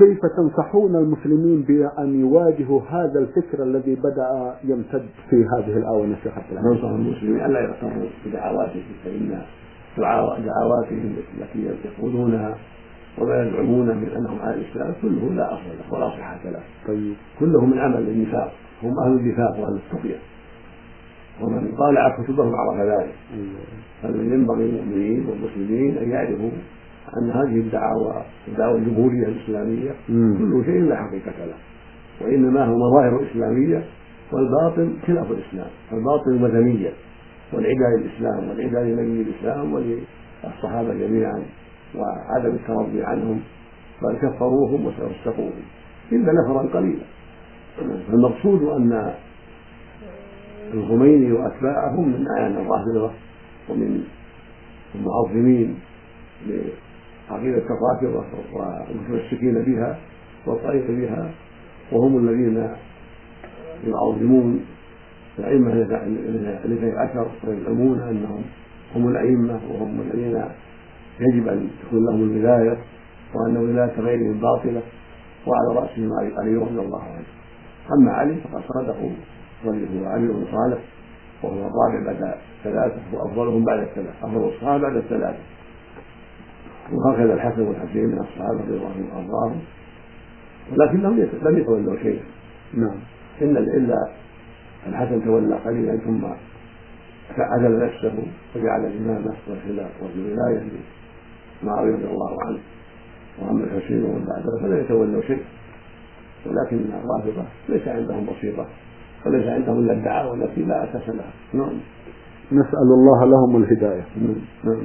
كيف تنصحون المسلمين بأن يواجهوا هذا الفكر الذي بدأ يمتد في هذه الآونة شيخ عبد العزيز؟ ننصح المسلمين ألا يغتروا بدعواتهم فإن دعواتهم التي يقولونها وما يزعمون من أنهم على الإسلام كله لا أصل له ولا صحة له. طيب. كله من عمل النفاق هم أهل النفاق وأهل التقيه. ومن طالع كتبهم عرف ذلك. فمن ينبغي للمؤمنين والمسلمين أن يعرفوا أن هذه الدعاوى الدعوى الجمهورية الإسلامية كل شيء لا حقيقة له. وإنما هو مظاهر إسلامية والباطل خلاف الإسلام، الباطل مذميه والعداء للاسلام والعداء لنبي الإسلام وللصحابة جميعا وعدم الترضي عنهم بل كفروهم وسقوهم إلا نفرا قليلا. فالمقصود أن الخميني وأتباعهم من أعيان الرافضة ومن المعظمين لعقيدة الرافضة والمتمسكين بها والطريق بها وهم الذين يعظمون الأئمة الاثني عشر ويزعمون أنهم هم الأئمة وهم الذين يجب أن تكون لهم الولاية وأن ولاية غيرهم باطلة وعلى رأسهم علي رضي الله عنه. أما علي فقد صادقوا وليه علي بن صالح وهو الرابع بعد ثلاثة وأفضلهم بعد الثلاثة أفضل الصحابة بعد الثلاثة. وهكذا الحسن والحسين من الصحابة رضي الله عنهم وأرضاهم. ولكنهم لم يتولوا شيئا. نعم. إن إلا الحسن تولى قليلا ثم عزل نفسه وجعل الإمامة والخلاف والولاية معاوية رضي الله عنه وأما الحسين ومن بعده فلا يتولوا شيء ولكن الرافضة ليس عندهم بسيطة وليس عندهم إلا الدعاوى التي لا أساس لها نعم. نسأل الله لهم الهداية. نعم.